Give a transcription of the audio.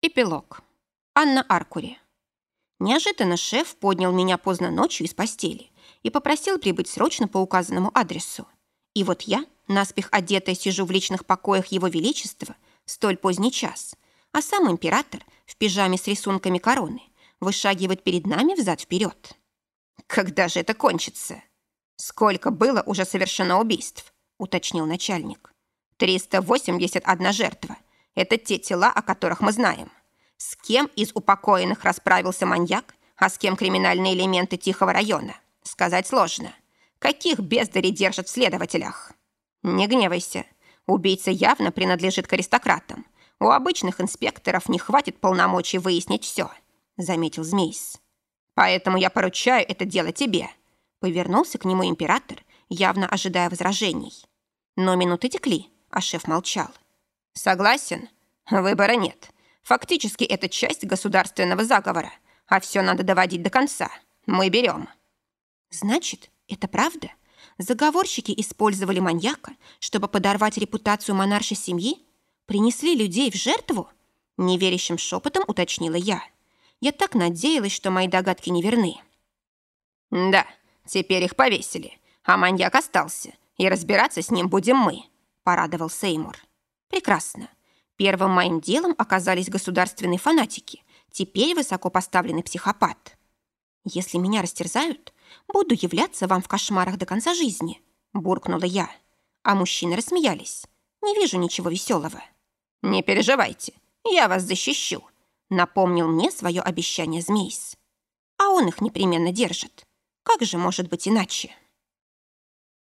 Эпилог. Анна Аркури. Неожиданно шеф поднял меня поздно ночью из постели и попросил прибыть срочно по указанному адресу. И вот я, наспех одетая, сижу в личных покоях Его Величества в столь поздний час, а сам император в пижаме с рисунками короны вышагивает перед нами взад-вперед. «Когда же это кончится?» «Сколько было уже совершено убийств?» — уточнил начальник. «381 жертва — это те тела, о которых мы знаем. С кем из упокоенных расправился маньяк, а с кем криминальные элементы Тихого района? Сказать сложно. Каких бездарей держат в следователях? Не гневайся. Убийца явно принадлежит к аристократам. У обычных инспекторов не хватит полномочий выяснить все, заметил Змейс. Поэтому я поручаю это дело тебе. Повернулся к нему император, явно ожидая возражений. Но минуты текли, а шеф молчал. Согласен? Выбора нет. Фактически это часть государственного заговора, а все надо доводить до конца. Мы берем. Значит, это правда? Заговорщики использовали маньяка, чтобы подорвать репутацию монаршей семьи? Принесли людей в жертву? Неверящим шепотом уточнила я. Я так надеялась, что мои догадки не верны. Да, теперь их повесили, а маньяк остался, и разбираться с ним будем мы, порадовал Сеймур. Прекрасно. Первым моим делом оказались государственные фанатики, теперь высокопоставленный психопат. Если меня растерзают, буду являться вам в кошмарах до конца жизни, буркнула я. А мужчины рассмеялись. Не вижу ничего веселого. Не переживайте, я вас защищу, напомнил мне свое обещание Змейс. А он их непременно держит. Как же может быть иначе?